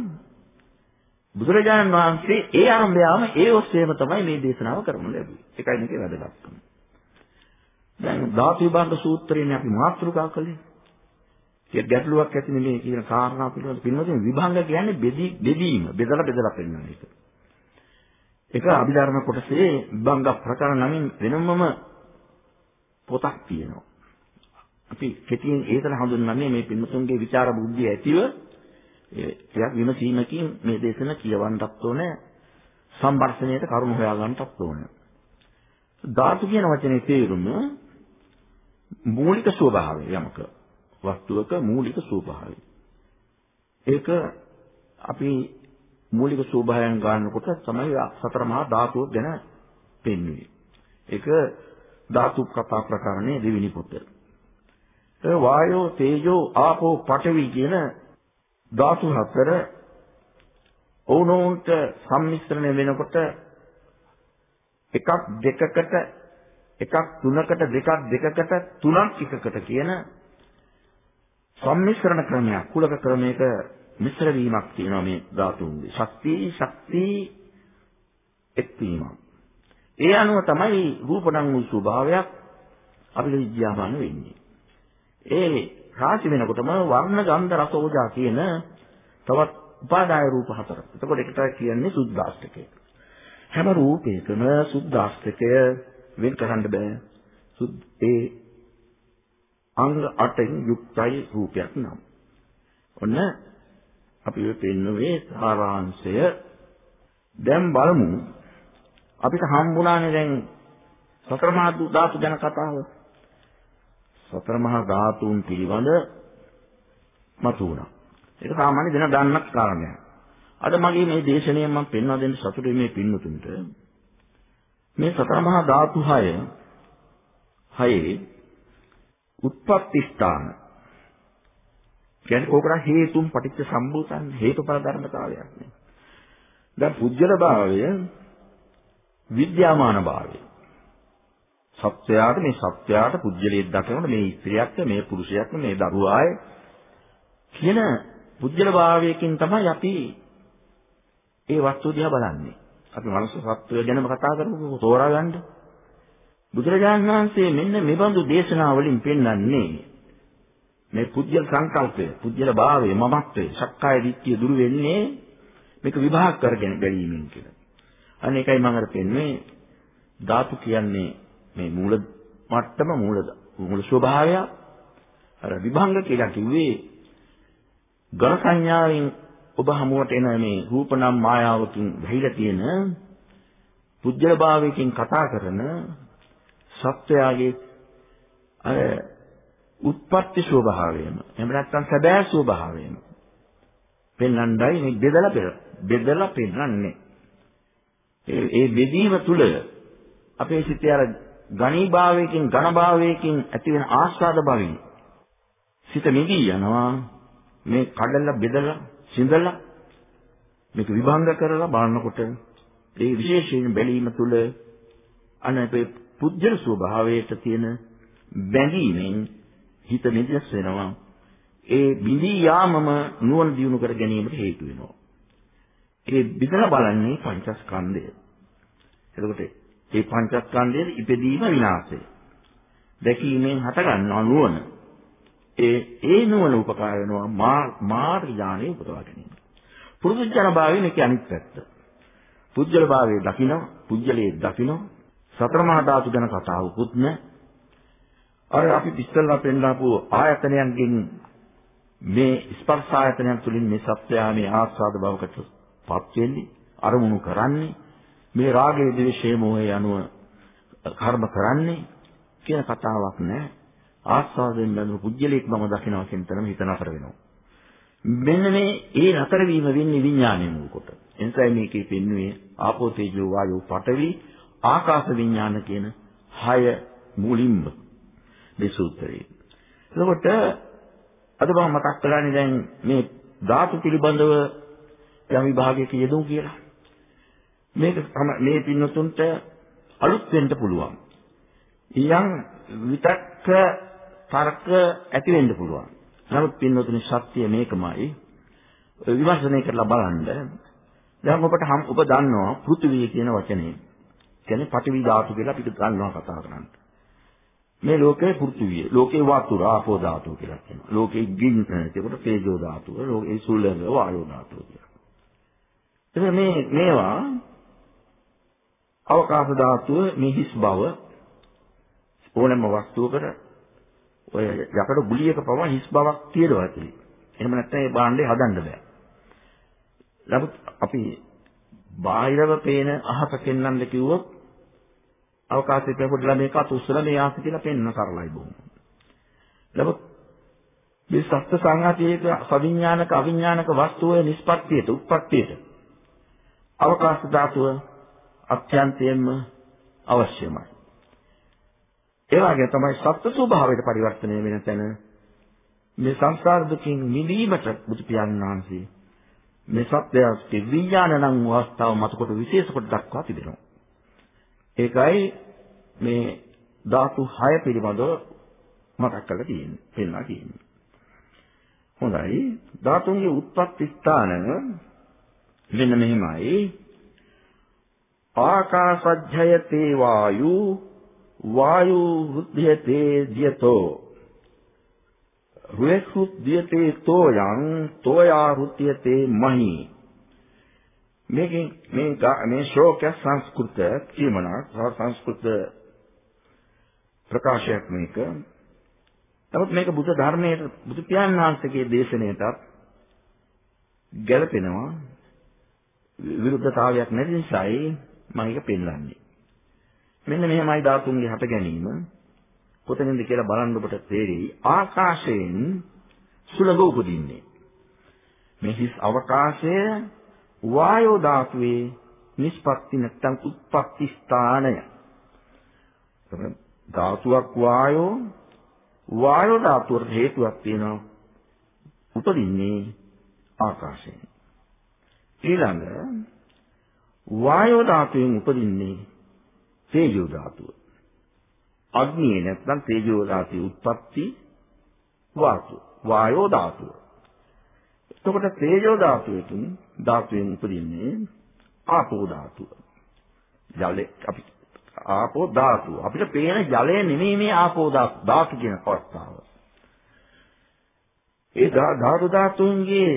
බුදුරජාණන් වහන්සේ ඒ ආරම්භයම ඒ ඔස්සේම තමයි මේ දේශනාව කරනු ලැබුවේ. ඒකයි මේකේ වැදගත්කම. දැන් ධාතු විභාග සූත්‍රයේනේ අපි මාතෘකා කළේ. ඒක ගැටලුවක් ඇති නෙමේ කියන කාරණා පිළිබඳ පින්වතුනි විභංග කියන්නේ බෙදීම බෙදලා බෙදලා පෙන්වන එක. ඒක අභිධර්ම කොටසේ විභංග ප්‍රකරණ නමින් වෙනමම පොතක් තියෙනවා. අපි කෙටියෙන් ඒතන හඳුන්වන්නේ මේ පින්වතුන්ගේ විචාර බුද්ධිය ඇතිව ටිකක් විමසීමකින් මේ දේශන කියවන්නත් ඕනේ සම්බර්ෂණයට කරුණු හොයාගන්නත් ඕනේ. ධාතු කියන වචනේ තේරුම මූලික ස්වභාවය යමක වස්තුවක මූලික ස්වභාවය. ඒක අපි මූලික ස්වභාවයන් ගන්නකොට තමයි සතර මහා ධාතුව ගැන පෙන්වන්නේ. ඒක ධාතු කතා ප්‍රකරණයේ දෙවෙනි පොත. ඒ වායෝ තේජෝ ආපෝ පඨවි කියන ධාතු හතර ඕනෝන්ට සම්මිශ්‍රණය වෙනකොට එකක් දෙකකට එකක් තුනකට දෙකක් දෙකකට තුනක් එකකට කියන සම්මිශ්‍රණ ක්‍රමයක් කුලක ක්‍රමයක මිශ්‍ර වීමක් තියෙනවා මේ ධාතුන්ගේ. ශක්තිය ශක්තිය එක්වීමක්. ඒ අනුව තමයි රූපණං වූ ස්වභාවයක් අපිට විද්‍යාමාන වෙන්නේ. ඒ රාශි වෙනකොටම වර්ණ ගන්ධ රස ඕජා කියන තවත් උපාදාය රූප හතර. එතකොට ඒකට කියන්නේ සුද්ධාෂ්ටකය. හැම රූපයකම සුද්ධාෂ්ටකය වෙන් කරන්න බෑ. ඒ අංග 8න් යුක්තයි රූපයක් නම්. ඔන්න අපි ඔය පෙන්නුවේ සාරාංශය දැන් බලමු අපිට හම්බුණානේ දැන් සතර මහා ධාතු ගැන කතාව සතර මහා ධාතුන් පිළිබඳ මතුවුණා ඒක සාමාන්‍ය දෙන ගන්නක් කාරණයක් අද මගේ මේ දේශනාවෙන් මම පෙන්වා දෙන්න සතුටුයි මේ පින්නතුන්ට මේ සතර මහා ධාතු 6 හයේ උත්පත්ති ස්ථාන කියන්නේ ඕකට හේතුන් පටිච්ච සම්භූතන් හේතුඵල ධර්මතාවයක් නේ. දැන් පුජ්‍යල භාවය විද්‍යාමාන භාවය. සත්‍යයට මේ සත්‍යයට පුජ්‍යලයේ දකිනකොට මේ ස්ත්‍රියක්ද මේ පුරුෂයක්ද මේ දරුවාය කියන පුජ්‍යල භාවයකින් තමයි අපි ඒ වස්තු දිහා බලන්නේ. අපි මනුස්ස සත්වය ගැනම කතා කරමු තෝරා ගන්න. බුදුරජාණන් වහන්සේ මෙන්න මේ බඳු දේශනා වලින් පෙන්වන්නේ මේ පුජ්‍යල සංකල්පය, පුජ්‍යල භාවය, මමත්වය, සක්කාය දිට්ඨිය දුරු වෙන්නේ මේක විභාග කරගෙන ගැනීමෙන් කියලා. අන්න ඒකයි මම අර පෙන්වන්නේ ධාතු කියන්නේ මේ මූල මට්ටම මූල මූල ස්වභාවය අර විභංග කියලා කිව්වේ ඝන සංඥාවෙන් ඔබ හමුවට එන මේ රූපනම් මායාවකින් වැහිලා තියෙන පුජ්‍යල භාවයකින් කතා කරන සත්වයාගේ අර උත්පත්ති ස්වභාවයම එහෙම නැත්නම් සැබෑ ස්වභාවයම පෙන්වන්නයි මේ බෙදලා බෙදලා පෙන්වන්නේ. ඒ ඒ බෙදීම තුල අපේ සිතේ අර ඝනීභාවයකින් ඝනභාවයකින් ඇති වෙන ආස්වාද භාවයෙන් සිත නිදී යනවා. මේ කඩලා බෙදලා සිඳලා මේක විභංග කරලා බලනකොට ඒ විශේෂයෙන් බැලීම තුළ අනපේ පුජ්‍යල ස්වභාවයට තියෙන බැඳීමෙන් හිත නිදස් වෙනවා. ඒ බිඳී යාමම නුවණ දියුණු කර ගැනීමට හේතු වෙනවා. ඒ බිඳලා බලන්නේ පංචස්කන්ධය. එතකොට මේ පංචස්කන්ධයේ ඉපදීම විනාශය දැකීමෙන් හටගන්නා නුවණ ඒ ඒ නුවණ උපකාර වෙනවා මාර්ග ඥානෙ උපදවා ගැනීම. පුරුදුජන භාවයේ මේක අනිත් පැත්ත. පුජ්‍යල භාවයේ දකින්න, පුජ්‍යලයේ දකින්න, සතර මහා ධාතු ගැන කතාවකුත් නෑ. අර අපි ඉස්සෙල්ලා පෙන්නපු ආයතනයන්ගෙන් මේ ස්පර්ශ ආයතනයන් තුලින් මේ සත්‍යය මේ ආස්වාද භවකට පත් වෙන්නේ අරමුණු කරන්නේ මේ රාගයේ ද්වේෂයේ මොහේ යනුව කර්ම කරන්නේ කියන කතාවක් නෑ. ආස්වාදයෙන් බඳුන පුජ්‍යලයක් මම දකිනවා කියන තරම හිත නතර වෙනවා. මෙන්න මේ ඒ නතර වීම වෙන්නේ විඥානයේ මුල් කොට. එනිසා මේකේ පෙන්වුවේ ආපෝ තේජෝ වායෝ පඨවි ආකාශ විඥාන කියන හය මුලින්ම මේ සූත්‍රයේ. එතකොට අද මම මතක් කළානේ දැන් මේ ධාතු පිළිබඳව යම් විභාගයක යෙදුම් කියලා. මේක මේ පින්නතුන්ට අලුත් වෙන්න පුළුවන්. ඊයන් විතක්ක තර්ක ඇති වෙන්න පුළුවන්. නමුත් පින්නතුනි සත්‍ය මේකමයි. විමර්ශනය කරලා බලන්න. දැන් ඔබට හම් ඔබ දන්නවා පෘථිවිය කියන වචනේ. කියන්නේ පඨවි ධාතු කියලා අපිට ගන්නවා කතා කරන්න. මේ ලෝකේ පෘථිවිය, ලෝකේ වතුර, ආපෝ ධාතු කියලා කියනවා. ලෝකේ ගින්න කියනකොට තේජෝ ධාතුව, ලෝකේ සුළඟ, වායෝ ධාතුව කියලා. එතන මේ මේවා අවකාශ ධාතුව මේ හිස් බව ඕනෑම වස්තුවකට ඔය යකඩ ගුලියක පවා හිස් බවක් තියෙනවා ඇතුලේ. එහෙම නැත්නම් ඒ භාණ්ඩේ හදන්න බෑ. නමුත් අපි බාහිරව පේන අහස පෙන්වන්න කිව්වොත් අවකාශයේ පෙරපොඩලා මේක අතුස්සලා මේ ආස කියලා පෙන්වන කරලයි බොහොම. නමුත් මේ සත්‍ය සංඝාතයේක සවිඥානික අවිඥානික වස්තුවේ නිෂ්පත්තියට උත්පත්තියට අවකාශ ධාතුව අත්‍යන්තයෙන්ම අවශ්‍යමයි. ඒ වගේ තමයි සත්ත්ව ස්වභාවයට පරිවර්තනය වෙන තැන මේ සංසාර දුකින් මිදීමට බුදු පියාණන් වහන්සේ මේ සත්‍යයේ විඥාන නම් අවස්ථාව මත කොට විශේෂ කොට දක්වා තිබෙනවා. ඒකයි මේ ධාතු 6 පිළිබඳව මතක් කරලා තියෙන්නේ. පෙන්වා තියෙන්නේ. හොඳයි. ධාතුන්ගේ උත්පත්ති ස්ථාන මෙන්න මෙහිමයි. ආකාශජ්ජයතේ වායු වායු හෘද්‍යතේ දියතෝ රුෙහුත් දියතේ තෝයන් තෝයා හෘද්‍යතේ මහි මේකෙන් මේ මේ ශෝක සංස්කෘත කියමනක් සංස්කෘත ප්‍රකාශයක් මේක නමුත් මේක බුද්ධ ධර්මයේ බුදු පියාණන් වහන්සේගේ දේශනාවටත් ගැලපෙනවා විරුද්ධතාවයක් නැති නිසායි මම ඒක පෙන්වන්නේ මෙන්න මෙහෙමයි ධාතුන්ගේ හට ගැනීම. කොතනින්ද කියලා බලන්න ඔබට තේරෙයි. ආකාශයෙන් සුළඟ උපදින්නේ. මේ හිස් අවකාශය වායෝ ධාතුවේ නිෂ්පත්ති නැත්නම් උත්පත්ති ස්ථානය. ධාතුවක් වායෝ වායෝ ධාතුවට හේතුවක් තියෙනවා. උපදින්නේ ආකාශයෙන්. ඊළඟ වායෝ ධාතුවෙන් උපදින්නේ තේජෝ ධාතුව. අග්නිය නැත්නම් තේජෝ ධාතුවේ උත්පත්ති වාතු වායෝ ධාතුව. එතකොට තේජෝ ධාතුවකින් ධාතුවෙන් උපදින්නේ ආපෝ ධාතුව. ජලය අපි ආපෝ ධාතුව. අපිට පේන ජලය නෙමෙයි මේ ආපෝ ධාතු ධාතු කියන අවස්ථාව. ඒ ධාතු ධාතුන්ගේ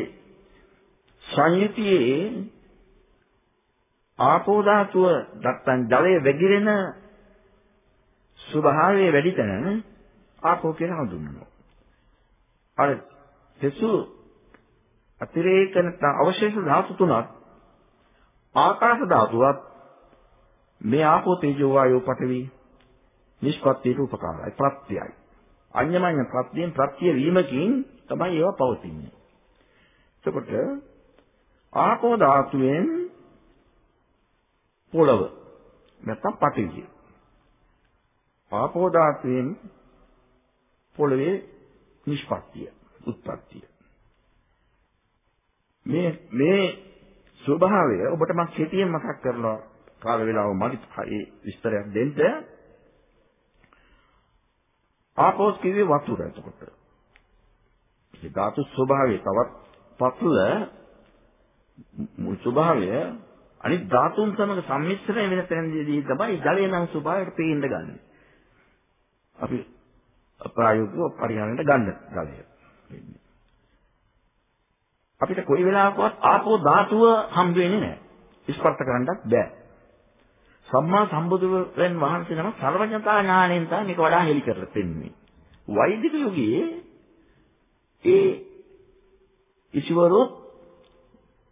සංයුතියේ ආපෝ ධාතුව නැත්තම් ජලයේ වැగిරෙන ස්වභාවයේ වැඩි තැන ආපෝ කියලා හඳුන්වනවා. අර සසු අතිරේක නැත්නම් අවශේෂ ධාතු තුනක් ආකාශ ධාතුවත් මේ ආපෝ තේජෝ වායෝ පඨවි නිෂ්පත්තියට උපකාරයි ප්‍රත්‍යයයි. අඤ්ඤමඤ්ඤ ප්‍රත්‍යයෙන් ප්‍රත්‍ය වීමකින් තමයි ඒවා පවතින්නේ. එතකොට ආපෝ ධාතුවෙන් පොළව නැත්තම් පටිවිය. ආපෝ ධාතුවෙන් පොළවේ නිෂ්පත්තිය, උත්පත්තිය. මේ මේ ස්වභාවය ඔබට මම කෙටියෙන් මතක් කරනවා කාල වේලාව මදි ඒ විස්තරයක් දෙන්න. ආපෝස් කිව්වේ වතුර එතකොට. ඒ ධාතු ස්වභාවය තවත් පතුල මුල් ස්වභාවය අනිත් ධාතුන් සමග සම්මිශ්‍රණය වෙන තැනදී තමයි ජලය නම් ස්වභාවයට පේන්න ගන්න. අපි ප්‍රායෝගිකව පරිහරණයට ගන්න ජලය. අපිට කොයි වෙලාවකවත් ආපෝ ධාතුව හම්බ වෙන්නේ නැහැ. ස්පර්ශ කරන්නත් බෑ. සම්මා සම්බුදුරන් වහන්සේ නම සර්වඥතා ඥාණයෙන් තමයි මේක වඩා හෙලි කරලා පෙන්වන්නේ. වෛදික යුගයේ ඒ ඉසිවරොත්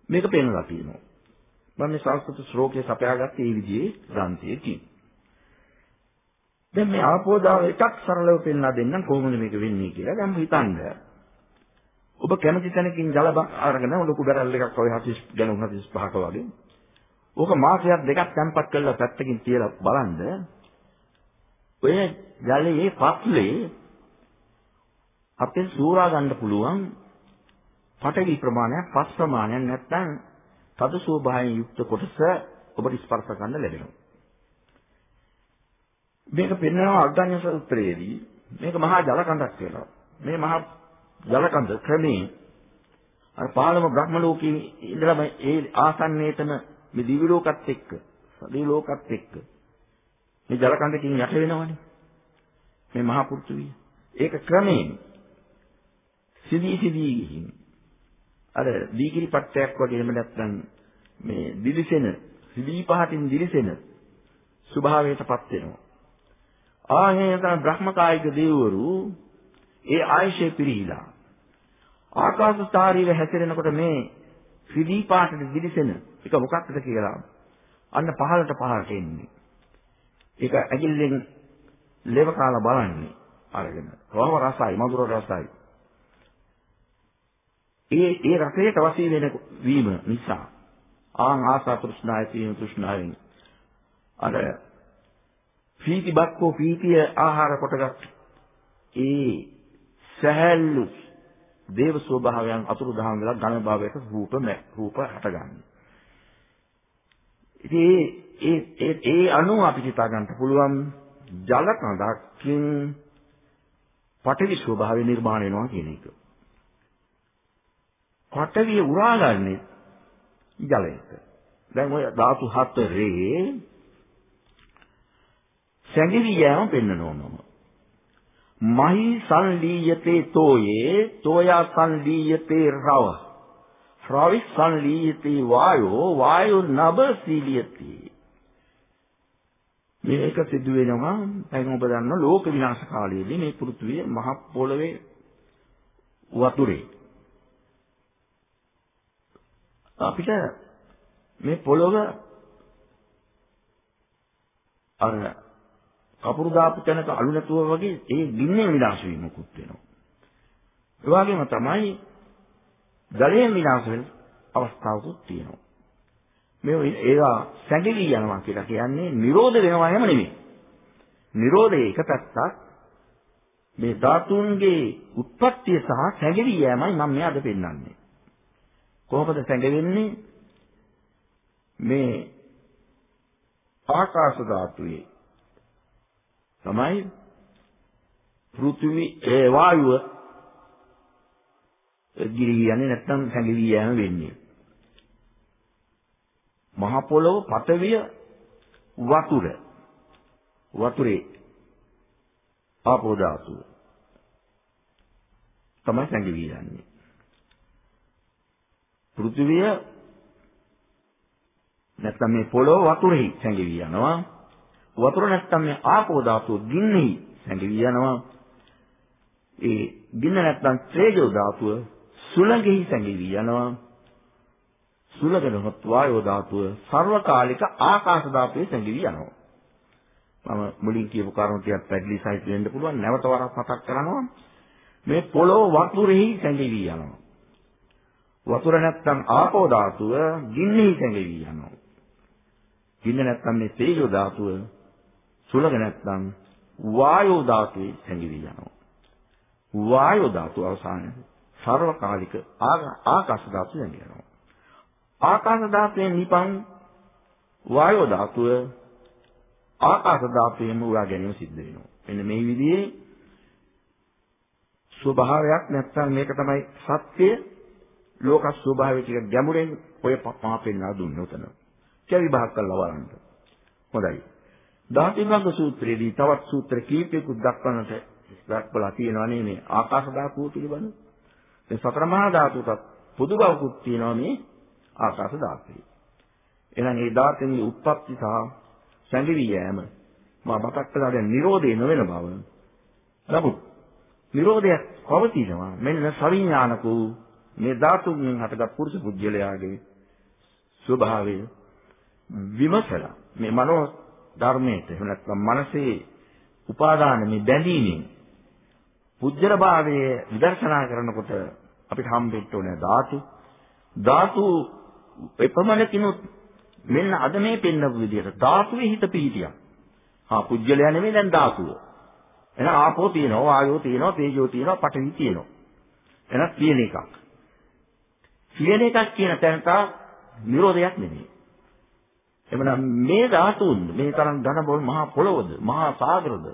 මේක පෙන්වලා තියෙනවා. මම මේ සංස්කෘත ශ්ලෝකයේ සපයාගත්තේ මේ විදිහේ ග්‍රන්ථයකින්. දැන් මේ ආපෝදාව එකක් සරලව පෙන්වා දෙන්නම් කොහොමද මේක වෙන්නේ කියලා. දැන් හිතන්න. ඔබ කැමති තැනකින් ජල අරගෙන ලොකු බැරල් එකක් ඔය 40 ගණන් 45ක වගේ. ඕක මාසයක් දෙකක් තැම්පත් කරලා පැත්තකින් තියලා බලන්න. ඔය ජලයේ පත්ලේ අපෙන් සූරා ගන්න පුළුවන් පටවි ප්‍රමාණයක් පස් ප්‍රමාණයක් නැත්නම් තද ස්වභාවයෙන් යුක්ත කොටස ඔබට ස්පර්ශ කරන්න ලැබෙනවා. මේක පෙන්වනවා අග්ගඤ්ඤ සූත්‍රයේදී මේක මහා ජල කඳක් වෙනවා. මේ මහා ජල කඳ ක්‍රමයෙන් අර පාලම බ්‍රහ්ම ලෝකයේ ඉඳලා ඒ ආසන්නයේතම මේ දිවි ලෝකත් එක්ක සදී ලෝකත් එක්ක මේ ජල කඳකින් යට වෙනවනේ. මේ මහා පෘථිවිය. ඒක ක්‍රමයෙන් සිදී සිදී ගිහින් අර දීගිරි පට්ටයක් වගේ එහෙම නැත්නම් මේ දිලිසෙන සිදී පහටින් දිලිසෙන ස්වභාවයටපත් වෙනවා. ආහේ තමයි බ්‍රහ්මකායික දේවවරු ඒ ආයශේ පිරිහිලා ආකාශ ස්ථාරීව හැසිරෙනකොට මේ සිදී පාටට දිලිසෙන එක මොකක්ද කියලා අන්න පහළට පහළට එන්නේ. ඒක ඇගිල්ලෙන් ලෙව කාලා බලන්නේ අරගෙන. රෝම රසයි, මధుර රසයි. ඒ ඒ රසයට වශී වෙන වීම නිසා ආන් ආසා තෘෂ්ණාය තියෙන තෘෂ්ණාවෙන් අර පීති බක්කෝ පීතිය ආහාර කොටගත් ඒ සහැල්ලු දේව ස්වභාවයන් අතුරු දහම් වෙලා ඝන භාවයට රූප රූප හටගන්නේ. ඉතින් ඒ ඒ ඒ අණු අපිට හිතා ගන්න පුළුවන් ජල කඳකින් පඨවි ස්වභාවය නිර්මාණය වෙනවා කියන එක. පඨවිය උරාගන්නේ ජලයට. දැන් ඔය ධාතු හතරේ සැඟවි යෑම පෙන්වනවම. මහි සංලීයතේ තෝයේ තෝයා සංලීයතේ රව. රවි සංලීයතේ වායෝ වායෝ නබ සීලියති. මේක සිදු වෙනවා දැන් ඔබ දන්න ලෝක විනාශ කාලයේදී මේ පෘථිවිය මහ පොළවේ වතුරේ අපිට මේ පොළොව අර කපුරු දාපු තැනක අලු නැතුව වගේ ඒ ගින්නෙන් විනාශ වීමකුත් වෙනවා. ඒ වගේම තමයි ජලයෙන් විනාශ වෙන අවස්ථාවකුත් තියෙනවා. මේ ඒවා සැඟවි යනවා කියලා කියන්නේ නිරෝධ වෙනවා හැම නෙමෙයි. නිරෝධයේ එක පැත්තක් මේ ධාතුන්ගේ උත්පත්තිය සහ සැඟවි යෑමයි මම මේ අද පෙන්වන්නේ. කොහොමද සැඟවෙන්නේ? මේ ආකාශ ධාතුවේ තමයි පෘථිවි ඒ වායුව ගිරියන්නේ නැත්නම් සැඟවි යෑම වෙන්නේ. මහ පොළොව පටවිය වතුර වතුරේ ආපෝ ධාතුව තමයි සැඟවි යන්නේ. පෘථිවිය නැත්නම් මේ පොළොව වතුරෙහි සැඟවි යනවා. වතුර නැත්නම් මේ ආපෝ ධාතුව ගින්නෙහි සැඟවි යනවා. ඒ ගින්න නැත්නම් තේජෝ ධාතුව සුළඟෙහි සැඟවි යනවා. සුළඟනොත් වායෝ ධාතුව සර්වකාලික ආකාශ ධාතුවේ සැඟවි යනවා. මම මුලින් කියපු කරුණු ටිකක් පැහැදිලි සහිත වෙන්න පුළුවන් නැවත වරක් මතක් කරනවා. මේ පොළොව වතුරෙහි සැඟවි යනවා. වතුර නැත්තම් ආපෝ ධාතුව ගින්නෙහි සැඟවි යනවා. ගින්න නැත්තම් මේ තේජෝ ධාතුව සුලග නැත්තම් වායෝ ධාතුවේ සැඟවි යනවා. වායෝ ධාතුව අවසානයේ සර්වකාලික ආකාශ ධාතුව සැඟවෙනවා. ආකාශ ධාතුවෙන් නිපන් වායෝ ධාතුව ආකාශ ධාතුවෙන්ම උරා ගැනීම සිද්ධ වෙනවා. මෙන්න මේ විදිහේ ස්වභාවයක් නැත්නම් මේක තමයි සත්‍ය ලෝක ස්වභාවය ටික ගැඹුරෙන් ඔය මා පෙන්වා දුන්නේ උතන. කියලා විභාග කරලා බලන්න. හොඳයි. ධාතුභංග සූත්‍රයේදී තවත් සූත්‍ර කීපයකුත් දක්වන්නට දක්වලා තියෙනවා නේ මේ ආකාශ ධාතුව පිළිබඳ. ඒ සතර මහා ධාතුවට පොදු බවකුත් තියෙනවා මේ ආකාශ ධාතුවේ. එහෙනම් මේ ධාතුන්ගේ උත්පත්ති සහ සැඟවි යෑම මා මතක් කළා දැන් Nirodhe නොවන බව. නමුත් Nirodhayak පවතිනවා. මෙන්න සවිඥානික මේ ධාතුන්ගෙන් හටගත් පුරුෂ පුජ්‍යලයාගේ ස්වභාවය විමසලා මේ මනෝ ධර්මයට එහෙම නැත්නම් මනසේ උපාදාන මේ බැඳීමෙන් පුජ්‍යල භාවයේ විදර්ශනා කරනකොට අපිට හම්බෙන්න ඕනේ ධාතු ධාතු එපමණකිනුත් මෙන්න අද මේ පෙන්නපු විදිහට ධාතුවේ හිත පිහිටියා. ආ පුජ්‍යලයා නෙමෙයි දැන් ධාතුව. එහෙනම් ආපෝ තියෙනවා, වායෝ තියෙනවා, තේජෝ තියෙනවා, පඨවි තියෙනවා. එහෙනම් තියෙන එකක්. තියෙන එකක් කියන තැනට නිරෝධයක් නෙමෙයි. එමනම් මේ ධාතුන් මේ තරම් ධන බොල් මහා පොළොවද මහා සාගරද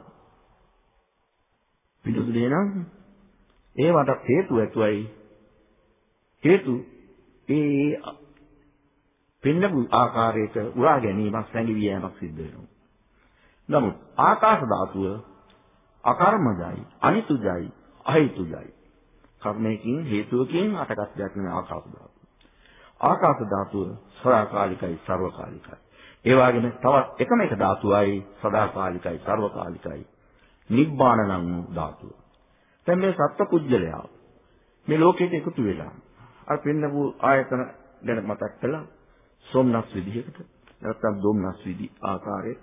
පිටුදුනේ නම් ඒවට හේතු ඇතුවයි හේතු ඒ පෙන්නපු ආකාරයට උරා ගැනීමක් සැඟවි යෑමක් සිද්ධ වෙනවා. නමුත් ආකාශ ධාතුව අකර්මජයි, අනිතුජයි, අහිතුජයි. කර්මයකින් හේතුවකින් අටකස් දෙයක් නෙමෙයි ආකාශ ධාතුව. ආකාශ ධාතුව සදාකාලිකයි, සර්වකාලිකයි. ඒ වගේම තවත් එකම එක ධාතුවයි සදාකාලිකයි, සර්වකාලිකයි. නිබ්බාන නම් ධාතුව. දැන් මේ සත්පුජ්‍යලයා මේ ලෝකෙට එකතු වෙලා අර පෙන්නපු ආයතන ගැන මතක් කළා සොම්නස් විදිහකට නැත්නම් දුම්නස් විදි ආකාරයට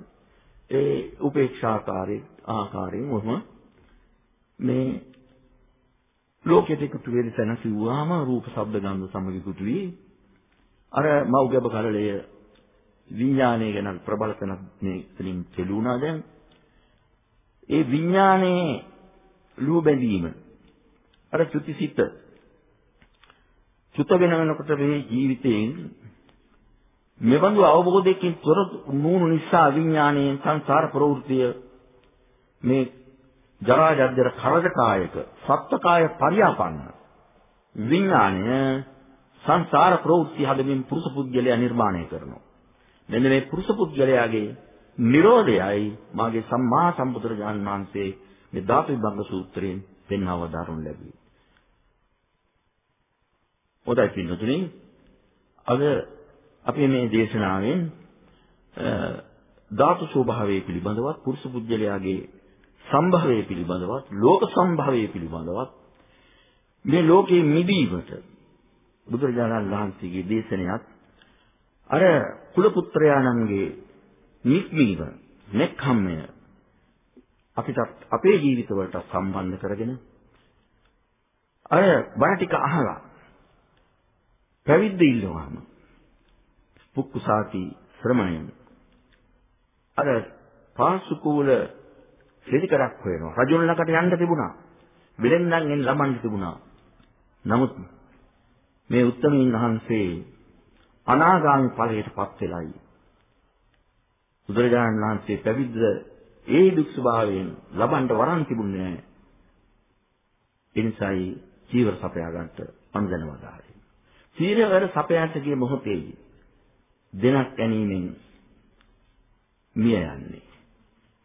ඒ උපේක්ෂාකාරයේ ආකාරයෙන් ඔහම මේ ලෝකෙට එකතු වෙන තැන කිව්වාම රූප ශබ්ද ගන්ධ සමග එකතු වී අර මෞගබ කලලය විඥානය ගැන ප්‍රබල තැනක් මේ ඉතින් කෙළුණා දැන් ඒ විඥානයේ ලුහ බැඳීම අර චුතිසිත චුත වෙන වෙනකොට මේ ජීවිතයෙන් මෙබඳු අවබෝධයකින් තොර නුණු නිසා විඥාණයෙන් සංසාර ප්‍රවෘත්තිය මේ ජරා ජද්දර කරදකායක සත්ත්වකාය පරියාපන්න. විඥාණය සංසාර ප්‍රවෘත්ති හදමින් පුරුෂ පුද්ගලයා නිර්මාණය කරනවා. මෙන්න මේ පුරුෂ පුද්ගලයාගේ නිරෝධයයි මාගේ සම්මා සම්බුදුරජාණන් වහන්සේ මේ ධාතු විභංග සූත්‍රයෙන් පෙන්වව දරුණු ලැබී. ඔතයි පින්නතුනේ. අද අපි මේ දේශනාවෙන් ධාතු ස්වභාවය පිළිබඳවත් පුරුෂ පුජ්‍යලයාගේ සම්භවය පිළිබඳවත් ලෝක සම්භවය පිළිබඳවත් මේ ලෝකේ මිදීමට බුදුරජාණන් වහන්සේගේ දේශනයක් අර කුල පුත්‍රයාණන්ගේ නික්මීම නෙක්ඛම්මය අපිට අපේ ජීවිතවලට සම්බන්ධ කරගෙන අර බණ ටික අහලා පැවිද්ද ඉල්ලුවාම පුක්කුසාති ශ්‍රමණයන් අර පාසුකූල පිළිකරක් හොයනවා. රජුන් ළඟට යන්න තිබුණා. විලෙන්දන් එන් ළමන්න තිබුණා. නමුත් මේ උත්තමීන් වහන්සේ අනාගාමී ඵලයටපත් වෙලයි. බුදුරජාණන් වහන්සේ පැවිද්ද ඒ දුක් ස්වභාවයෙන් ලබන්න වරන් තිබුණේ නැහැ. ඒ නිසායි චීවර සපයා ගන්නට අනුදැනවදායි චීවර සපයාට ගිය මොහොතේදී දෙනක් ගැනීමෙන් මිය යන්නේ.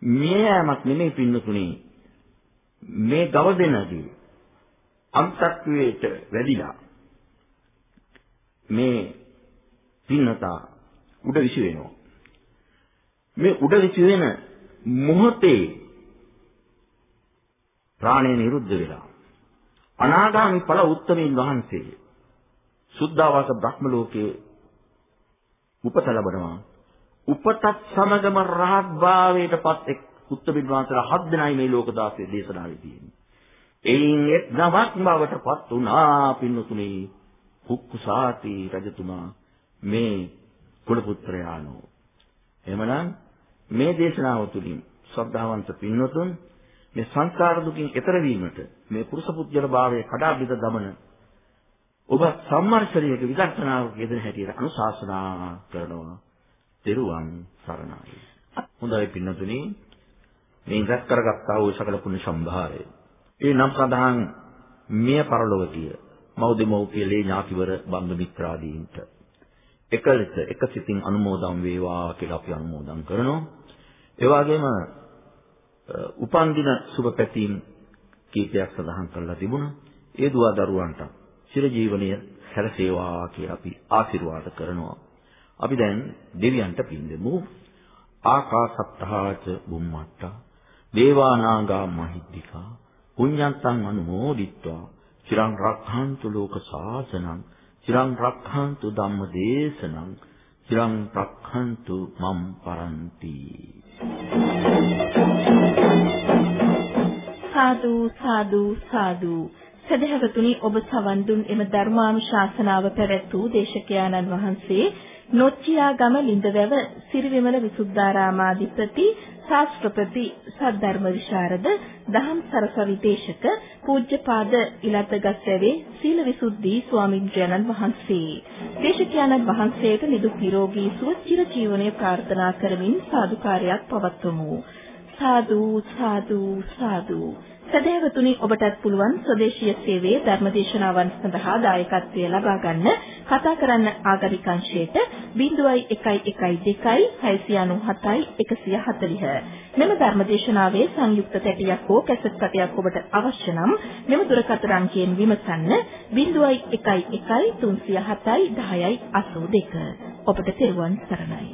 මිය යාමක් නෙමෙයි පින්නතුනේ. මේ ගව දෙනදී අන්තක්වේට වැඩිලා මේ පින්නතා උඩ විසි වෙනවා. මේ උඩ විසි වෙන මොහොතේ ප්‍රාණය නිරුද්ධ වෙලා අනාගාමි ඵල උත්තමීන් වහන්සේ සුද්ධාවාස බ්‍රහ්ම ලෝකයේ උපත ලබනවා. උපතත් සමගම රහත් භාවයටපත් එක් උත්තමින් වහන්සේලා හත් දෙනයි මේ ලෝක දාසයේ දේශනාවේ තියෙන්නේ. එයින් එක් නවක් බවටපත් වුණා පින්නතුනේ කුක්කුසාති රජතුමා මේ කුල පුත්‍රයාණෝ. එහෙමනම් මේ දේශනාව තුළින් ශ්‍රද්ධාවන්ත පින්වතුන් මේ සංසාර දුකින් එතර වීමට මේ පුරුෂ පුජ්‍යල භාවයේ කඩා බිඳ දමන ඔබ සම්මර්ෂණයක විදර්ශනාවක යෙදෙන හැටියට අනුශාසනා කරනවා. ත්‍රිරුවන් සරණයි. හොඳයි පින්නතුනි මේ ඉඳක් කරගත්තා වූ සකල පුණ්‍ය සම්භාරය. ඒ නම් සඳහන් මිය පරලොවතිය මෞදෙමෝපියලේ ඥාතිවර බන්දු මිත්‍රාදීන්ට එක ලෙස එක සිතින් අනුමෝදන් වේවා කියලා අපි අනුමෝදන් කරනවා. ඒ වගේම උපන්දින සුබ පැතීම් කීපයක් සඳහන් කරලා තිබුණා. ඒ දුවා දරුවන්ට චිර ජීවනීය සැලසේවා කියලා අපි ආශිර්වාද කරනවා. අපි දැන් දෙවියන්ට පින් දෙමු. ආකාසත්තාච බුම්මත්තා දේවානාගා මහිද්దికා පුඤ්ඤන්තං අනුමෝදිත්වා චිරං රක්ඛන්තු ලෝක සාසනං චිරං රක්ඛන්තු ධම්ම දේශනං චිරං රක්ඛන්තු මම් පරන්ති සාදු සාදු සාදු සදහවතුනි ඔබ සවන් දුන් එම ධර්මානුශාසනාව පැවැත් වූ දේශකයාණන් වහන්සේ නොච්චියා ගම ලිඳවැව සිරිවිමල විසුද්ධාරාමාධිපති ශාස්ත්‍රපති සද්ධර්ම විශාරද දහම් සරසවි දේශක පූජ්‍යපාද ඉලතගස්වැවේ සීල විසුද්ධි ස්වාමින්ද්‍රයන්න් වහන්සේ. දේශකයන්න් වහන්සේට නිදුක් නිරෝගී සුව චිර ජීවනයේ ප්‍රාර්ථනා කරමින් සාදුකාරයක් පවත්වමු. සාදු සාදු සාදු. සදහැවතුනි ඔබටත් පුළුවන් ස්වදේශීය සේවයේ ධර්මදේශනාවන් සඳහා දායකත්වය ලබා ගන්න. කතා කරන්න ආගමික අංශයට 0112 697 140 මෙම ධර්මදේශනාවේ සංයුක්ත තැටියක් හෝ කැසට් පටයක් ඔබට අවශ්‍ය නම් මෙම දුරකථන අංකයෙන් විමසන්න 0112 307 1082 ඔබට තෙරුවන් සරණයි.